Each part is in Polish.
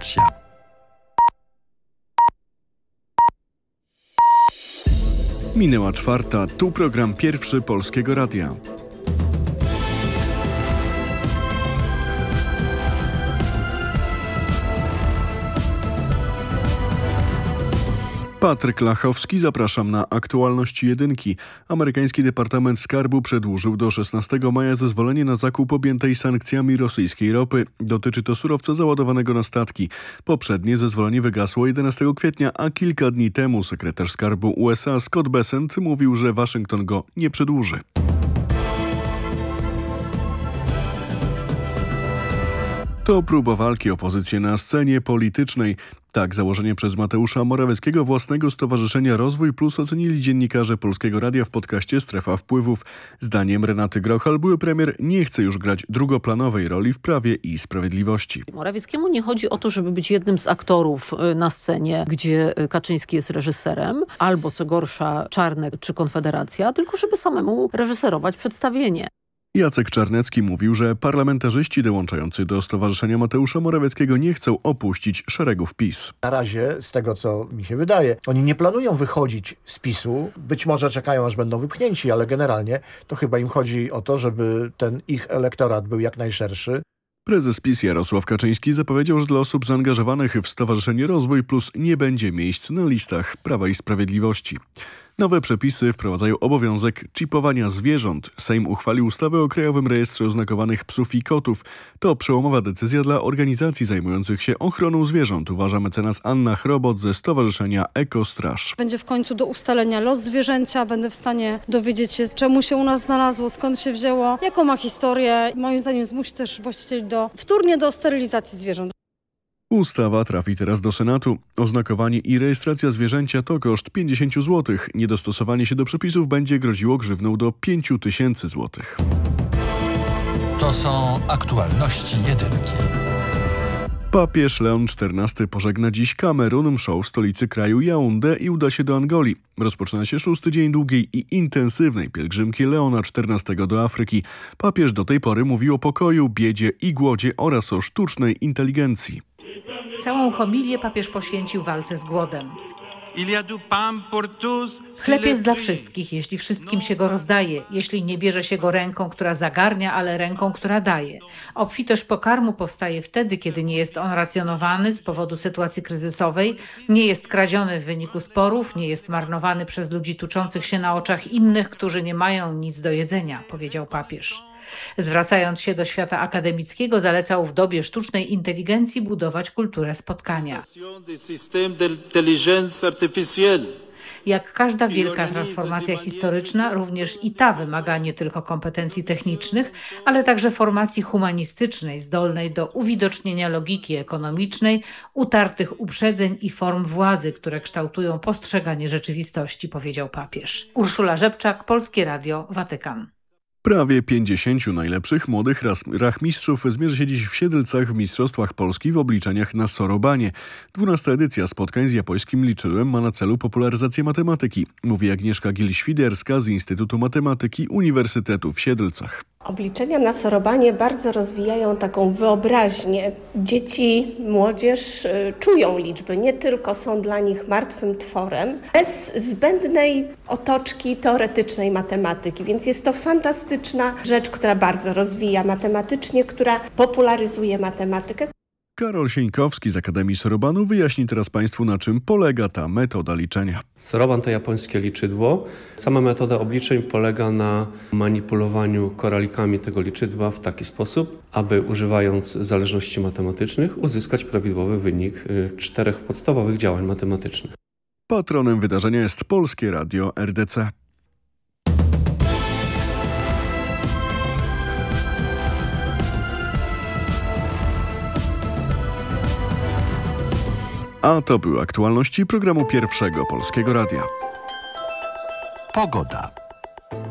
Informacja. Minęła czwarta, tu program pierwszy Polskiego Radia. Patryk Lachowski, zapraszam na aktualności jedynki. Amerykański Departament Skarbu przedłużył do 16 maja zezwolenie na zakup objętej sankcjami rosyjskiej ropy. Dotyczy to surowca załadowanego na statki. Poprzednie zezwolenie wygasło 11 kwietnia, a kilka dni temu sekretarz Skarbu USA Scott Bessent mówił, że Waszyngton go nie przedłuży. To próba walki opozycji na scenie politycznej. Tak, założenie przez Mateusza Morawieckiego własnego Stowarzyszenia Rozwój Plus ocenili dziennikarze Polskiego Radia w podcaście Strefa Wpływów. Zdaniem Renaty Grochal były premier nie chce już grać drugoplanowej roli w Prawie i Sprawiedliwości. Morawieckiemu nie chodzi o to, żeby być jednym z aktorów y, na scenie, gdzie y, Kaczyński jest reżyserem, albo co gorsza Czarnek czy Konfederacja, tylko żeby samemu reżyserować przedstawienie. Jacek Czarnecki mówił, że parlamentarzyści dołączający do Stowarzyszenia Mateusza Morawieckiego nie chcą opuścić szeregów PiS. Na razie, z tego co mi się wydaje, oni nie planują wychodzić z PiSu. Być może czekają, aż będą wypchnięci, ale generalnie to chyba im chodzi o to, żeby ten ich elektorat był jak najszerszy. Prezes PiS Jarosław Kaczyński zapowiedział, że dla osób zaangażowanych w Stowarzyszenie Rozwój Plus nie będzie miejsc na listach Prawa i Sprawiedliwości. Nowe przepisy wprowadzają obowiązek chipowania zwierząt. Sejm uchwalił ustawę o Krajowym Rejestrze Oznakowanych Psów i Kotów. To przełomowa decyzja dla organizacji zajmujących się ochroną zwierząt, uważa mecenas Anna Chrobot ze Stowarzyszenia Ekostraż. Będzie w końcu do ustalenia los zwierzęcia, będę w stanie dowiedzieć się, czemu się u nas znalazło, skąd się wzięło, jaką ma historię. Moim zdaniem zmusi też właścicieli do wtórnie do sterylizacji zwierząt. Ustawa trafi teraz do Senatu. Oznakowanie i rejestracja zwierzęcia to koszt 50 zł. Niedostosowanie się do przepisów będzie groziło grzywną do 5 tysięcy złotych. To są aktualności jedynki. Papież Leon XIV pożegna dziś Kamerun, mszą w stolicy kraju Yaounde i uda się do Angolii. Rozpoczyna się szósty dzień długiej i intensywnej pielgrzymki Leona XIV do Afryki. Papież do tej pory mówił o pokoju, biedzie i głodzie oraz o sztucznej inteligencji. Całą homilię papież poświęcił walce z głodem. Chleb jest dla wszystkich, jeśli wszystkim się go rozdaje, jeśli nie bierze się go ręką, która zagarnia, ale ręką, która daje. Obfitość pokarmu powstaje wtedy, kiedy nie jest on racjonowany z powodu sytuacji kryzysowej, nie jest kradziony w wyniku sporów, nie jest marnowany przez ludzi tuczących się na oczach innych, którzy nie mają nic do jedzenia, powiedział papież. Zwracając się do świata akademickiego, zalecał w dobie sztucznej inteligencji budować kulturę spotkania. Jak każda wielka transformacja historyczna, również i ta wymaga nie tylko kompetencji technicznych, ale także formacji humanistycznej, zdolnej do uwidocznienia logiki ekonomicznej, utartych uprzedzeń i form władzy, które kształtują postrzeganie rzeczywistości, powiedział papież. Urszula Rzepczak, Polskie Radio, Watykan. Prawie 50 najlepszych młodych rachmistrzów zmierzy się dziś w Siedlcach w Mistrzostwach Polski w obliczeniach na Sorobanie. 12 edycja spotkań z japońskim liczyłem ma na celu popularyzację matematyki, mówi Agnieszka Gil-Świderska z Instytutu Matematyki Uniwersytetu w Siedlcach. Obliczenia na sorobanie bardzo rozwijają taką wyobraźnię. Dzieci, młodzież y, czują liczby, nie tylko są dla nich martwym tworem, bez zbędnej otoczki teoretycznej matematyki. Więc jest to fantastyczna rzecz, która bardzo rozwija matematycznie, która popularyzuje matematykę. Karol Sieńkowski z Akademii Sorobanu wyjaśni teraz Państwu, na czym polega ta metoda liczenia. Soroban to japońskie liczydło. Sama metoda obliczeń polega na manipulowaniu koralikami tego liczydła w taki sposób, aby używając zależności matematycznych uzyskać prawidłowy wynik y, czterech podstawowych działań matematycznych. Patronem wydarzenia jest Polskie Radio RDC. A to były aktualności programu Pierwszego Polskiego Radia. Pogoda.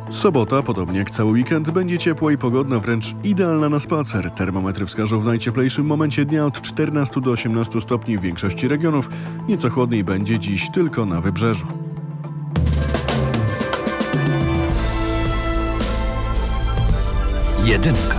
Sobota, podobnie jak cały weekend, będzie ciepła i pogodna, wręcz idealna na spacer. Termometry wskażą w najcieplejszym momencie dnia od 14 do 18 stopni w większości regionów. Nieco chłodniej będzie dziś tylko na wybrzeżu. Jedynka.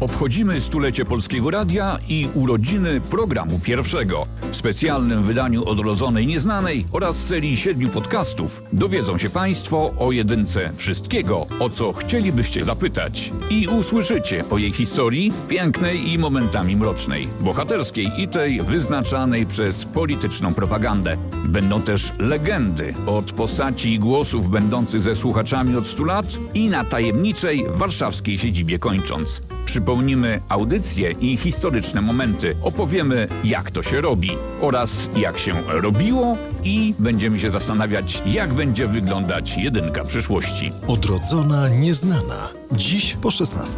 Obchodzimy stulecie Polskiego Radia i urodziny programu pierwszego. W specjalnym wydaniu Odrodzonej Nieznanej oraz serii siedmiu podcastów dowiedzą się Państwo o jedynce wszystkiego, o co chcielibyście zapytać. I usłyszycie o jej historii, pięknej i momentami mrocznej, bohaterskiej i tej wyznaczanej przez polityczną propagandę. Będą też legendy od postaci i głosów będących ze słuchaczami od 100 lat i na tajemniczej warszawskiej siedzibie kończąc. Przypomnimy audycje i historyczne momenty. Opowiemy, jak to się robi oraz jak się robiło i będziemy się zastanawiać, jak będzie wyglądać jedynka przyszłości. Odrodzona nieznana. Dziś po 16.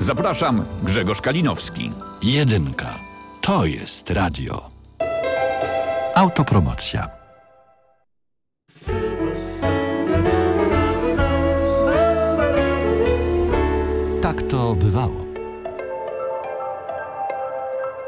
Zapraszam, Grzegorz Kalinowski. Jedynka. To jest radio. Autopromocja.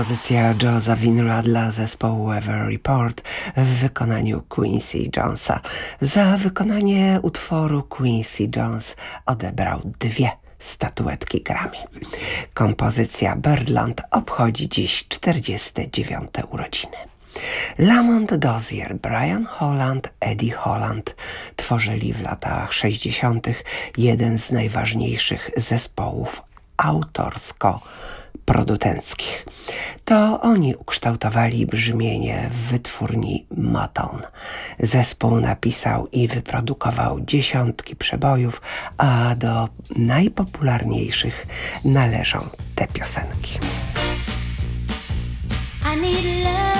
kompozycja Joe zawinula dla zespołu Weather Report w wykonaniu Quincy Jonesa. Za wykonanie utworu Quincy Jones odebrał dwie statuetki Grammy. Kompozycja Birdland obchodzi dziś 49. urodziny. Lamont Dozier, Brian Holland, Eddie Holland tworzyli w latach 60. jeden z najważniejszych zespołów autorsko produtenckich. To oni ukształtowali brzmienie w wytwórni Motown. Zespół napisał i wyprodukował dziesiątki przebojów, a do najpopularniejszych należą te piosenki. I need love.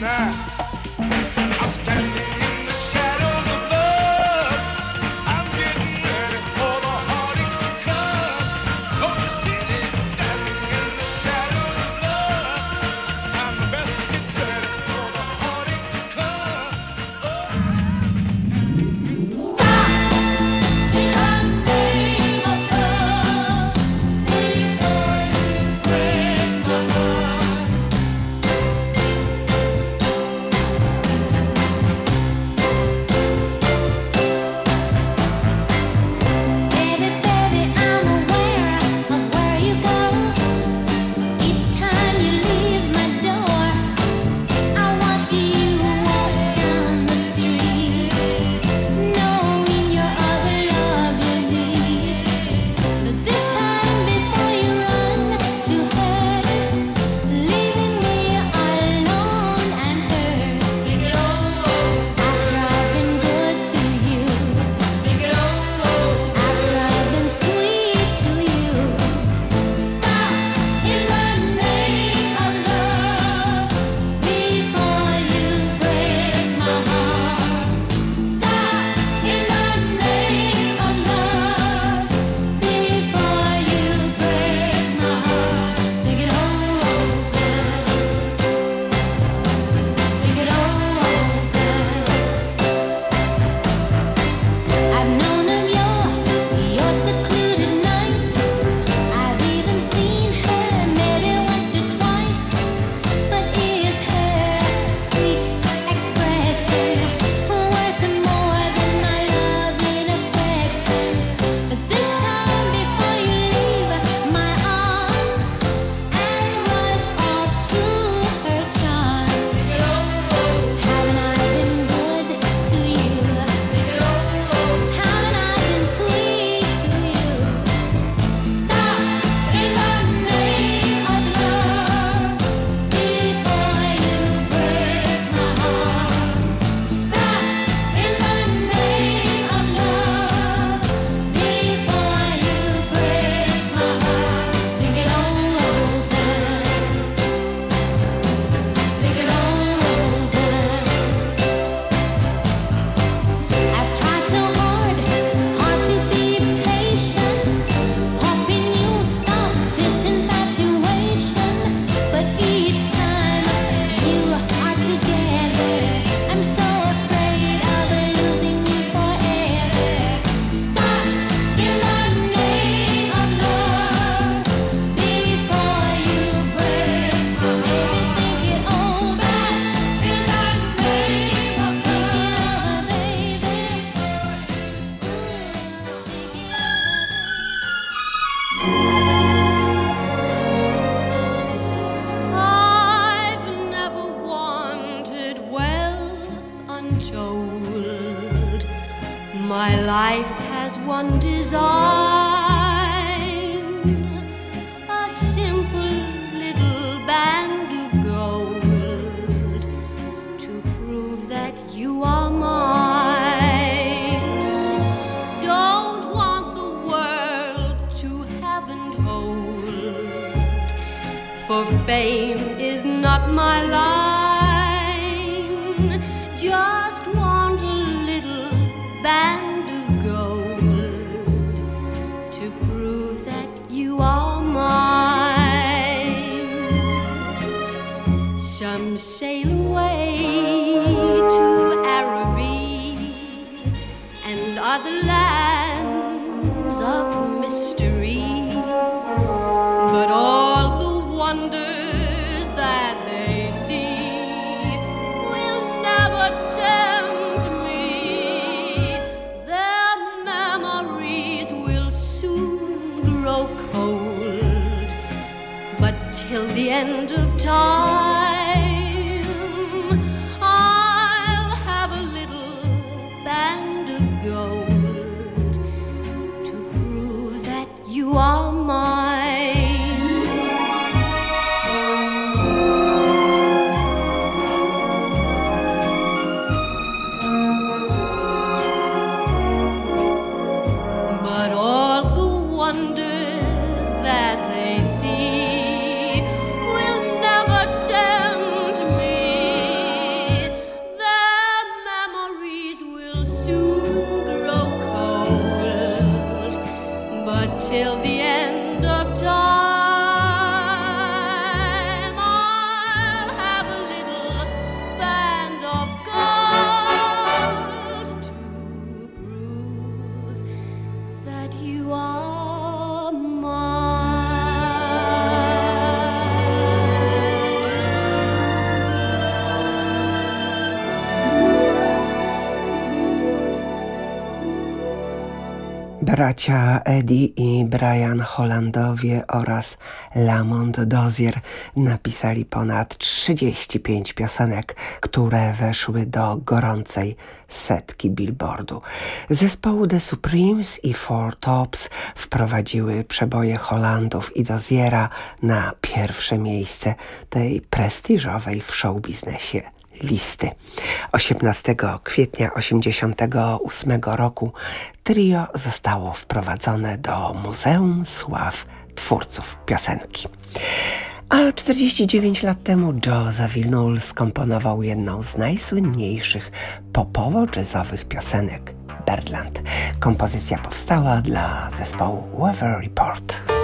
not. That you are Bracia Eddie i Brian Hollandowie oraz Lamont Dozier napisali ponad 35 piosenek, które weszły do gorącej setki billboardu. Zespoły The Supremes i Four Tops wprowadziły przeboje Hollandów i Doziera na pierwsze miejsce tej prestiżowej w showbiznesie listy. 18 kwietnia 1988 roku trio zostało wprowadzone do Muzeum Sław Twórców Piosenki. A 49 lat temu Joe Zawinul skomponował jedną z najsłynniejszych popowo-jazzowych piosenek Birdland. Kompozycja powstała dla zespołu Weather Report.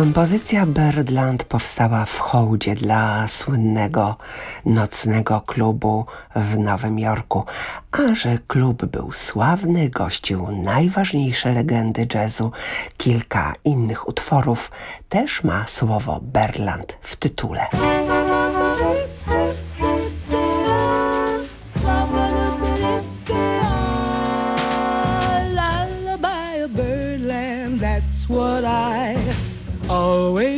Kompozycja Birdland powstała w hołdzie dla słynnego nocnego klubu w Nowym Jorku. A że klub był sławny, gościł najważniejsze legendy jazzu, kilka innych utworów też ma słowo Birdland w tytule.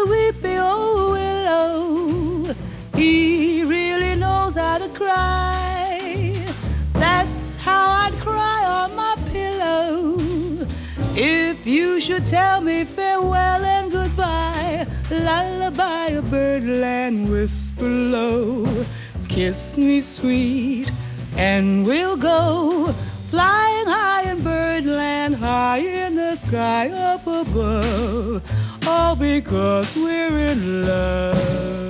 A weepy old willow, he really knows how to cry. That's how I'd cry on my pillow. If you should tell me farewell and goodbye, lullaby a birdland whisper low, kiss me sweet, and we'll go flying high in birdland, high in the sky up above, all because we're in love.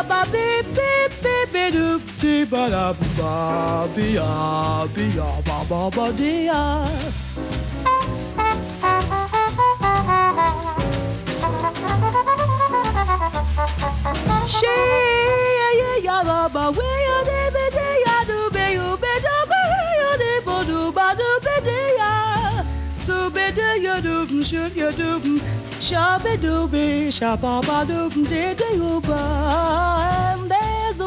shoot your doobin, shabby dooby shabba doobin, did they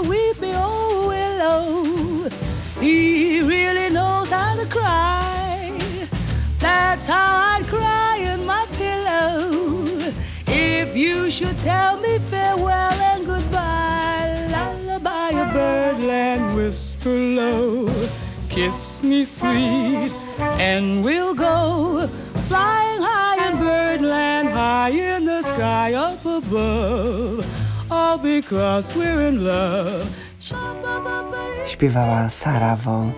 weepy old oh, willow. He really knows how to cry. That's how I'd cry in my pillow. If you should tell me farewell and goodbye, lullaby a birdland whisper low, kiss me sweet, and we'll go flying high in birdland, high in the sky up above, all because we're in love. Śpiewała Sarah Vaughan.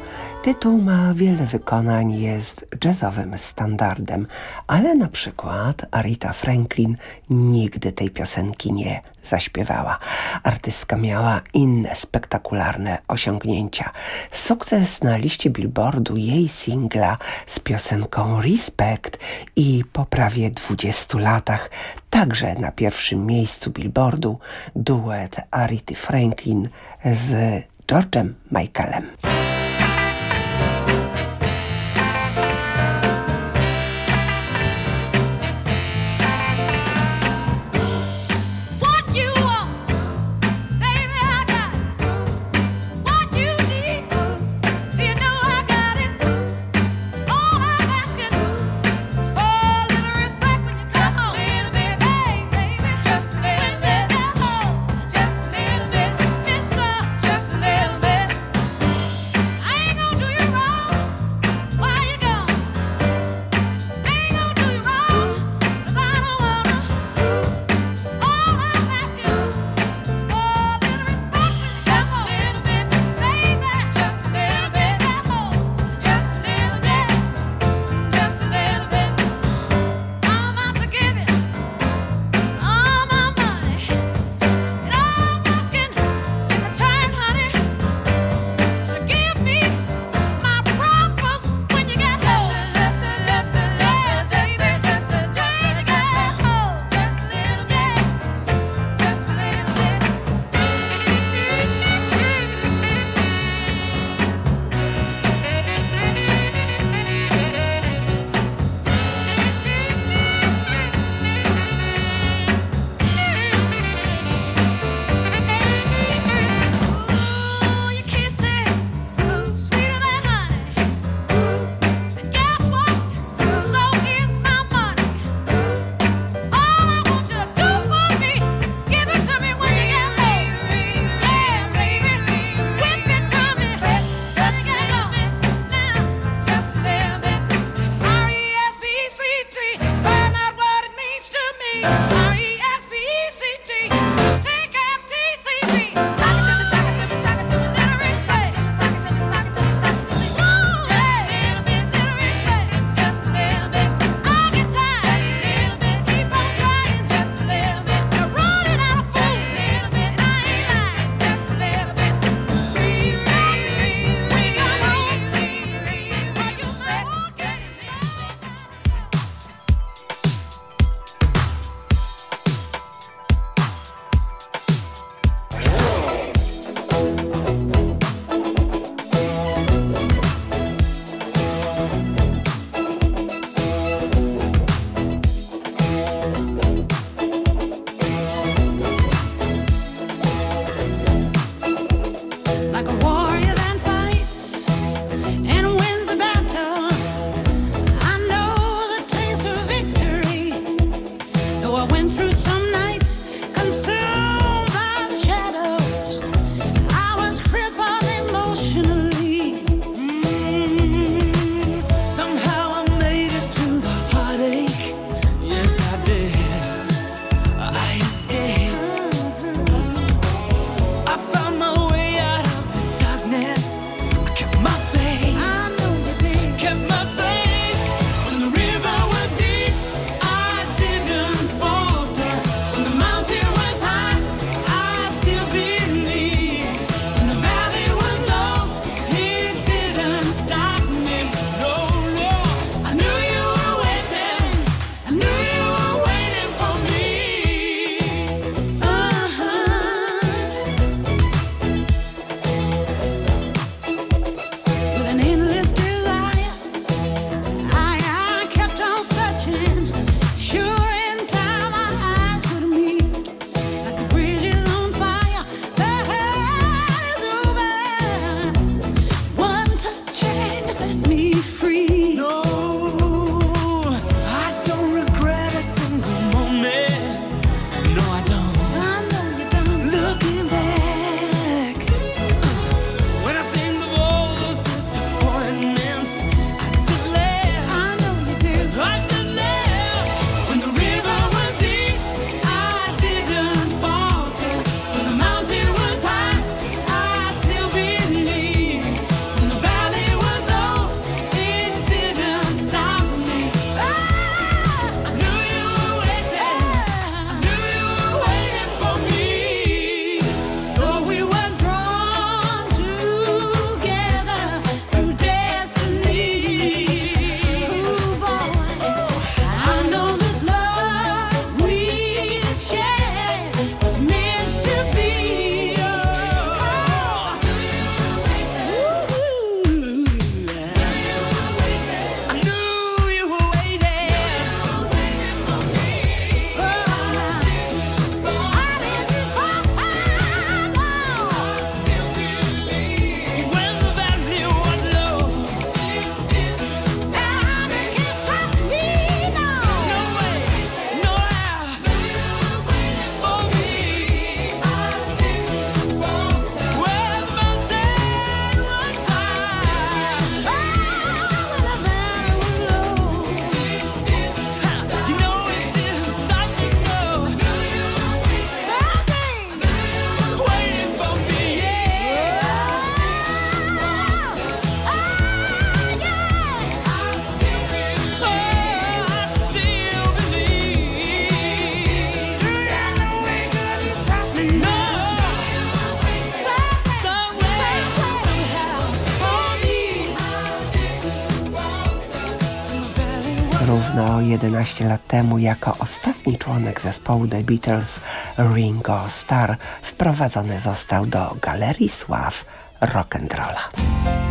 Tytuł ma wiele wykonań, jest jazzowym standardem, ale na przykład Arita Franklin nigdy tej piosenki nie zaśpiewała. Artystka miała inne spektakularne osiągnięcia. Sukces na liście Billboardu jej singla z piosenką Respect i po prawie 20 latach także na pierwszym miejscu Billboardu duet Arity Franklin z George'em Michaelem. Yeah. 15 lat temu jako ostatni członek zespołu The Beatles Ringo Starr wprowadzony został do Galerii Sław Rock'n'Rolla.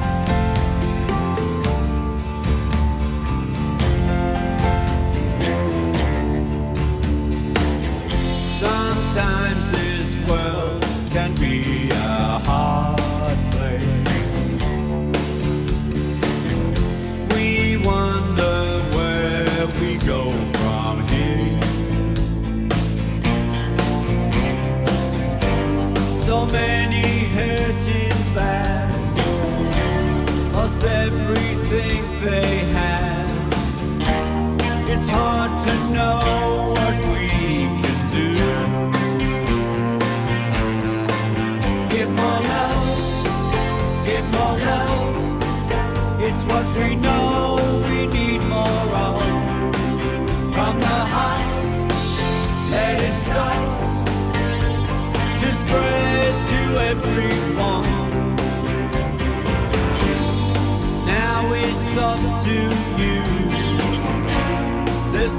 know.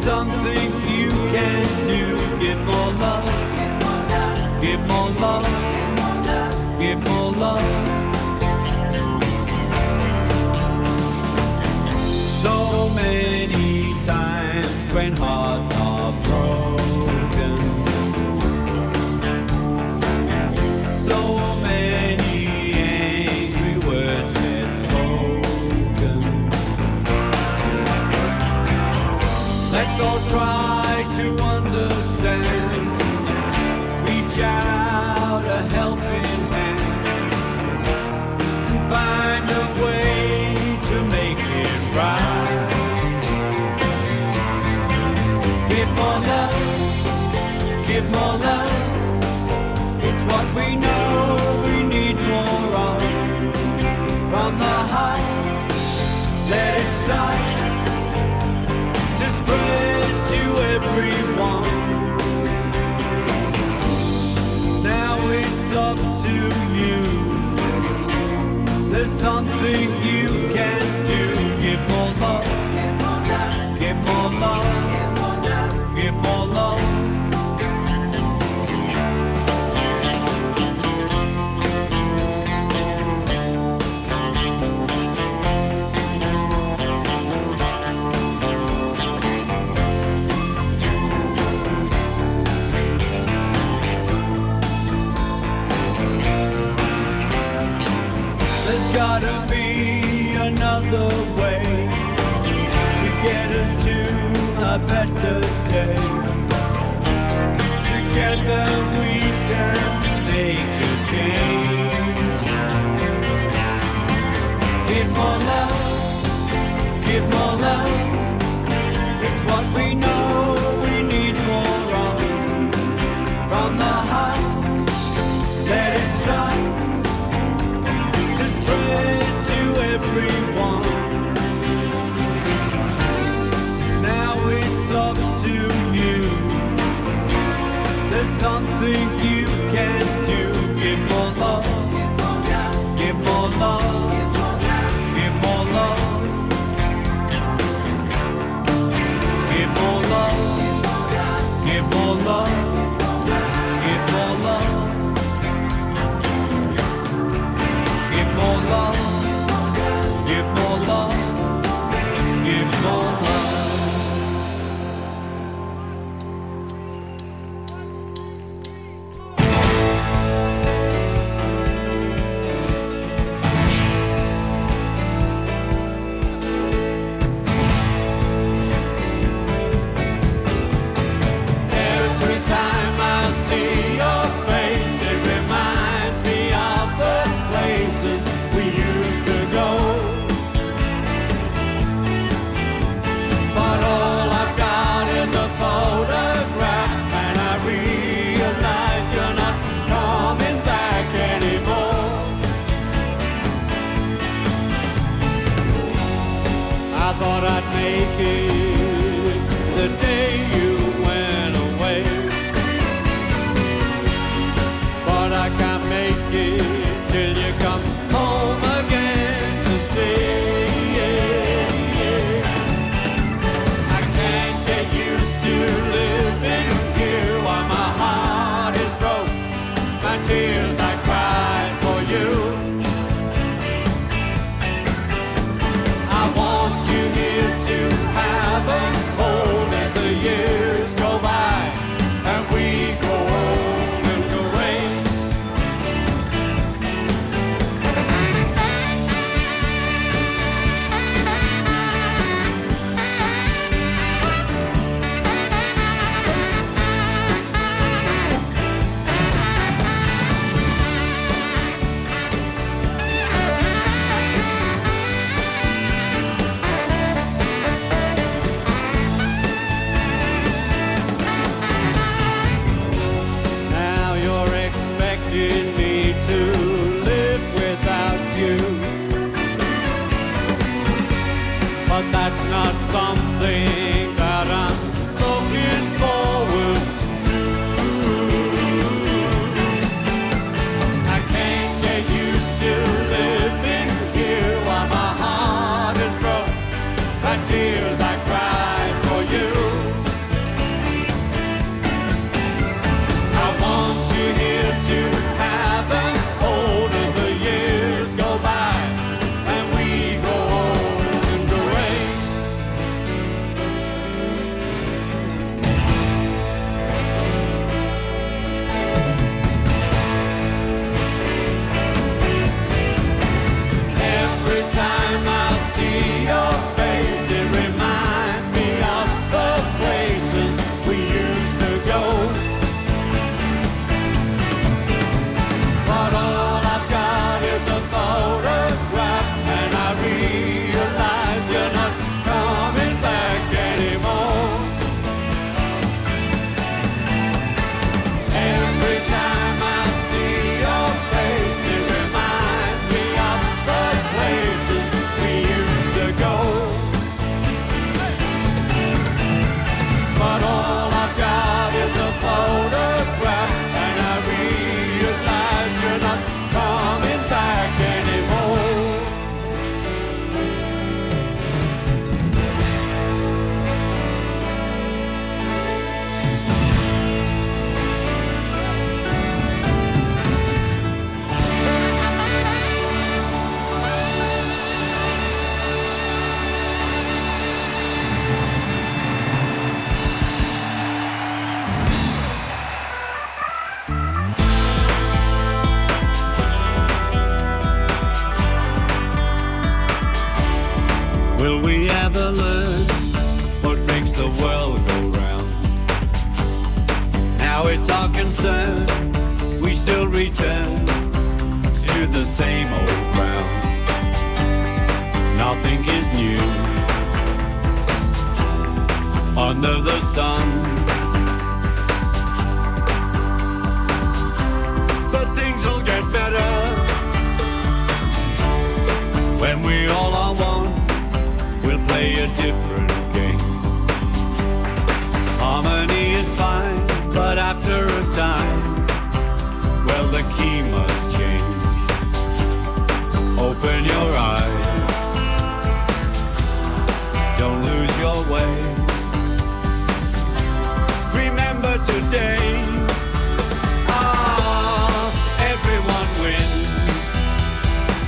something you can do. Give more love. Give more love. Give more love. Give more love. something you can do. Give more love. Give more love. Give more love. the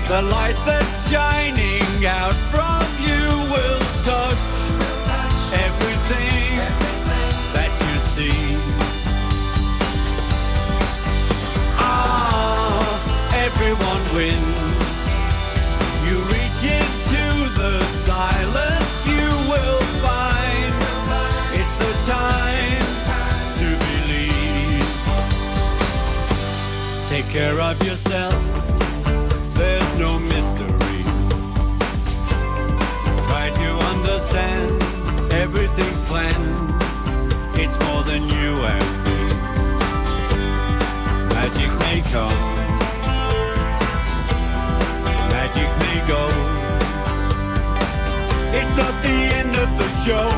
The light that's shining out from you will touch everything that you see. Ah, everyone wins. You reach into the silence, you will find it's the time to believe. Take care of yourself mystery. Try to understand, everything's planned. It's more than you and me. Magic may come, magic may go. It's not the end of the show.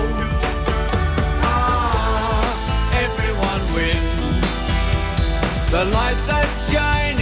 Ah, everyone wins. The light that shines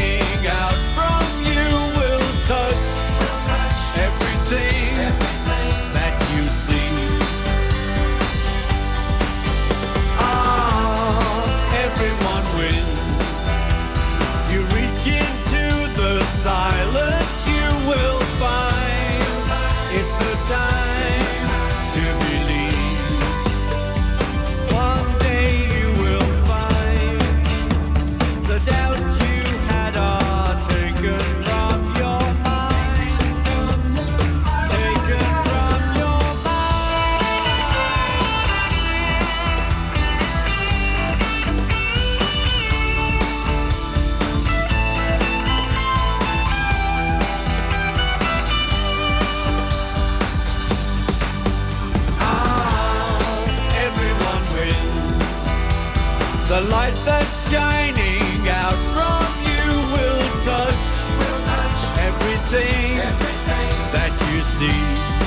The light that's shining out from you will touch, will touch everything, everything that you see.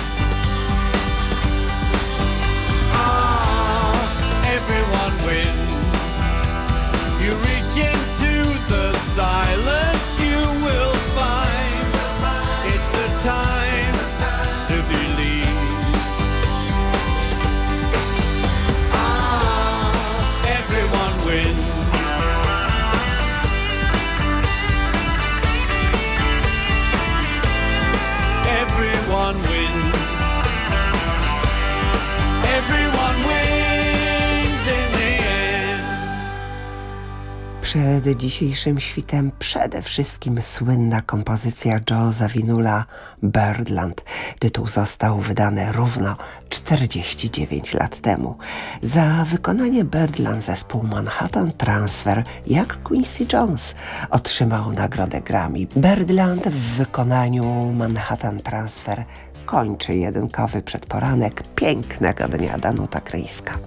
Przed dzisiejszym świtem przede wszystkim słynna kompozycja Joe Zawinula Birdland. Tytuł został wydany równo 49 lat temu. Za wykonanie Birdland zespół Manhattan Transfer, jak Quincy Jones, otrzymał nagrodę Grammy. Birdland w wykonaniu Manhattan Transfer kończy jedynkowy przedporanek pięknego dnia Danuta Kryjska.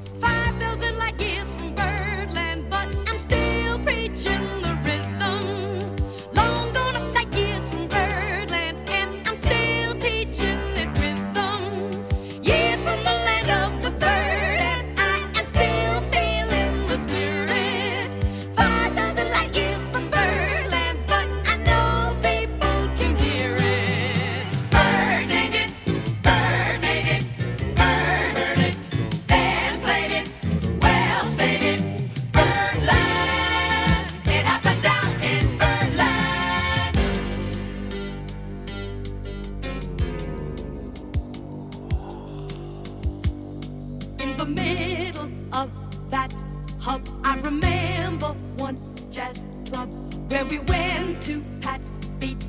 The middle of that hub, I remember one jazz club where we went to pat feet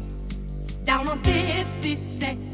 down on 52nd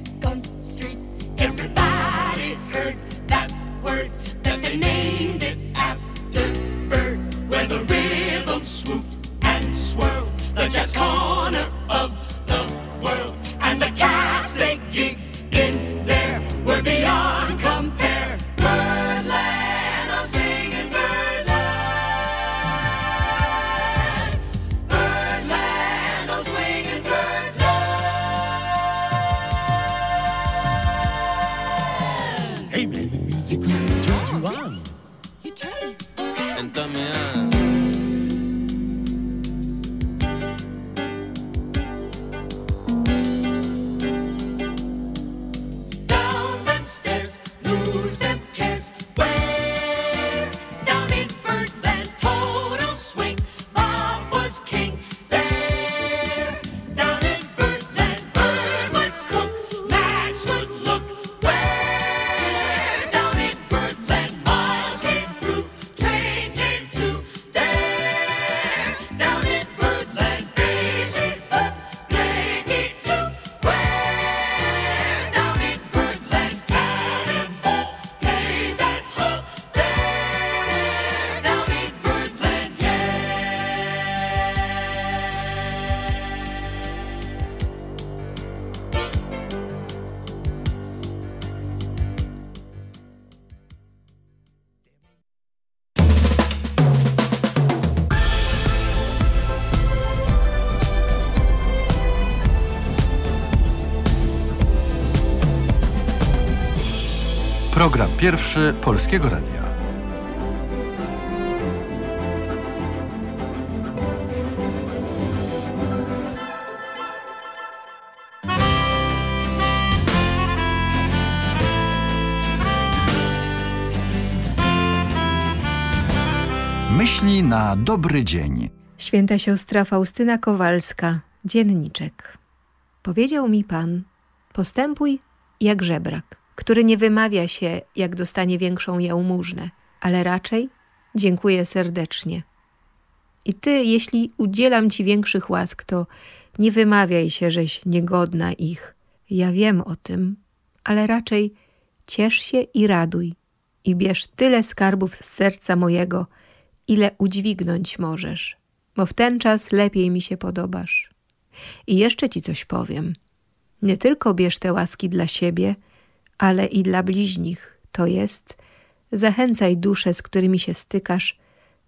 Program pierwszy Polskiego Radia. Myśli na dobry dzień. Święta siostra Faustyna Kowalska, dzienniczek. Powiedział mi pan, postępuj jak żebrak, który nie wymawia się, jak dostanie większą jałmużnę, ale raczej dziękuję serdecznie. I ty, jeśli udzielam ci większych łask, to nie wymawiaj się, żeś niegodna ich. Ja wiem o tym, ale raczej ciesz się i raduj i bierz tyle skarbów z serca mojego, ile udźwignąć możesz, bo w ten czas lepiej mi się podobasz. I jeszcze ci coś powiem. Nie tylko bierz te łaski dla siebie, ale i dla bliźnich, to jest zachęcaj dusze, z którymi się stykasz,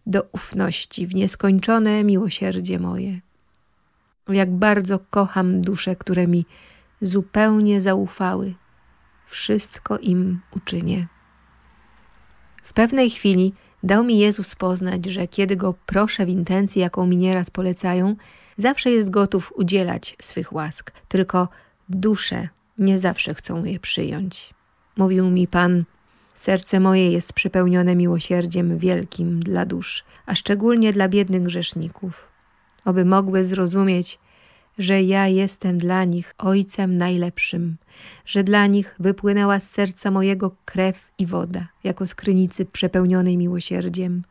do ufności w nieskończone miłosierdzie moje. Jak bardzo kocham dusze, które mi zupełnie zaufały. Wszystko im uczynię. W pewnej chwili dał mi Jezus poznać, że kiedy Go proszę w intencji, jaką mi nieraz polecają, zawsze jest gotów udzielać swych łask, tylko dusze nie zawsze chcą je przyjąć. Mówił mi Pan, serce moje jest przepełnione miłosierdziem wielkim dla dusz, a szczególnie dla biednych grzeszników, aby mogły zrozumieć, że ja jestem dla nich Ojcem najlepszym, że dla nich wypłynęła z serca mojego krew i woda, jako z krynicy przepełnionej miłosierdziem.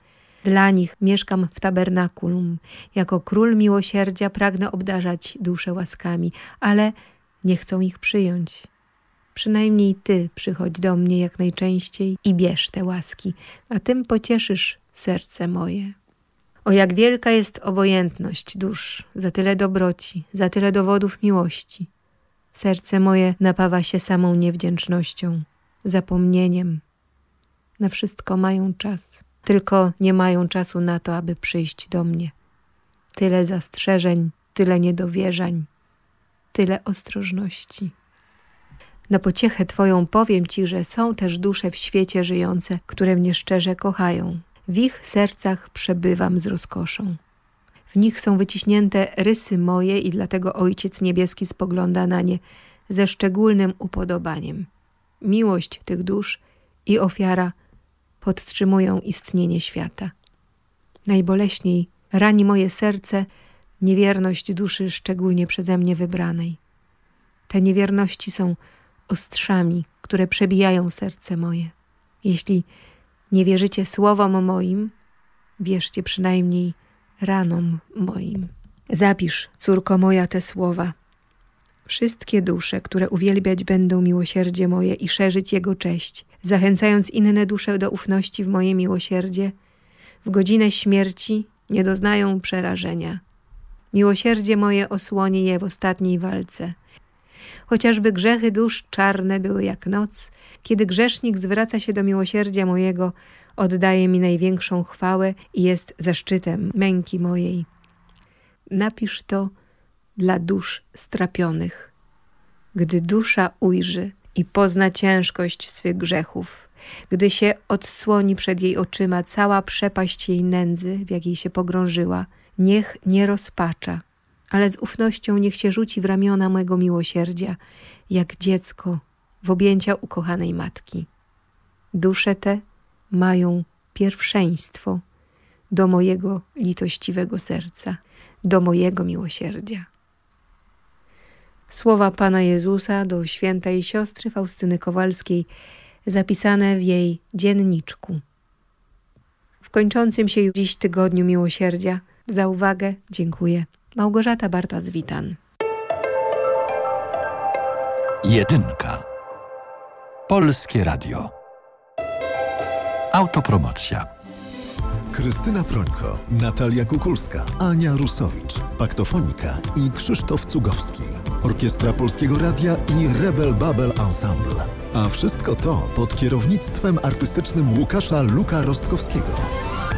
Dla nich mieszkam w tabernakulum. Jako król miłosierdzia pragnę obdarzać dusze łaskami, ale nie chcą ich przyjąć. Przynajmniej ty przychodź do mnie jak najczęściej i bierz te łaski, a tym pocieszysz serce moje. O jak wielka jest obojętność dusz, za tyle dobroci, za tyle dowodów miłości. Serce moje napawa się samą niewdzięcznością, zapomnieniem. Na wszystko mają czas, tylko nie mają czasu na to, aby przyjść do mnie. Tyle zastrzeżeń, tyle niedowierzań, tyle ostrożności. Na pociechę Twoją powiem Ci, że są też dusze w świecie żyjące, które mnie szczerze kochają. W ich sercach przebywam z rozkoszą. W nich są wyciśnięte rysy moje i dlatego Ojciec Niebieski spogląda na nie ze szczególnym upodobaniem. Miłość tych dusz i ofiara podtrzymują istnienie świata. Najboleśniej rani moje serce niewierność duszy szczególnie przeze mnie wybranej. Te niewierności są ostrzami, które przebijają serce moje. Jeśli nie wierzycie słowom moim, wierzcie przynajmniej ranom moim. Zapisz, córko moja, te słowa. Wszystkie dusze, które uwielbiać będą miłosierdzie moje i szerzyć Jego cześć, zachęcając inne dusze do ufności w moje miłosierdzie, w godzinę śmierci nie doznają przerażenia. Miłosierdzie moje osłoni je w ostatniej walce. Chociażby grzechy dusz czarne były jak noc, kiedy grzesznik zwraca się do miłosierdzia mojego, oddaje mi największą chwałę i jest zaszczytem męki mojej. Napisz to dla dusz strapionych. Gdy dusza ujrzy i pozna ciężkość swych grzechów, gdy się odsłoni przed jej oczyma cała przepaść jej nędzy, w jakiej się pogrążyła, niech nie rozpacza, ale z ufnością niech się rzuci w ramiona mego miłosierdzia, jak dziecko w objęcia ukochanej matki. Dusze te mają pierwszeństwo do mojego litościwego serca, do mojego miłosierdzia. Słowa Pana Jezusa do świętej siostry Faustyny Kowalskiej, zapisane w jej dzienniczku. W kończącym się dziś tygodniu miłosierdzia za uwagę dziękuję. Małgorzata Barta-Zwitan. Jedynka. Polskie Radio. Autopromocja. Krystyna Prońko, Natalia Kukulska, Ania Rusowicz, Paktofonika i Krzysztof Cugowski. Orkiestra Polskiego Radia i Rebel Babel Ensemble. A wszystko to pod kierownictwem artystycznym Łukasza Luka Rostkowskiego.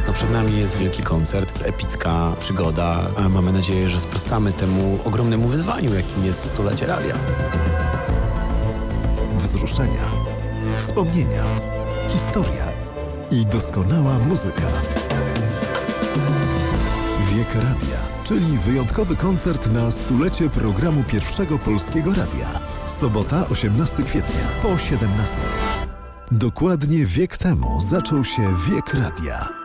No przed nami jest wielki koncert, epicka przygoda. a Mamy nadzieję, że sprostamy temu ogromnemu wyzwaniu, jakim jest stulecie radia. Wzruszenia, wspomnienia, historia i doskonała muzyka. Wiek Radia, czyli wyjątkowy koncert na stulecie programu Pierwszego Polskiego Radia. Sobota, 18 kwietnia, po 17. Dokładnie wiek temu zaczął się Wiek Radia.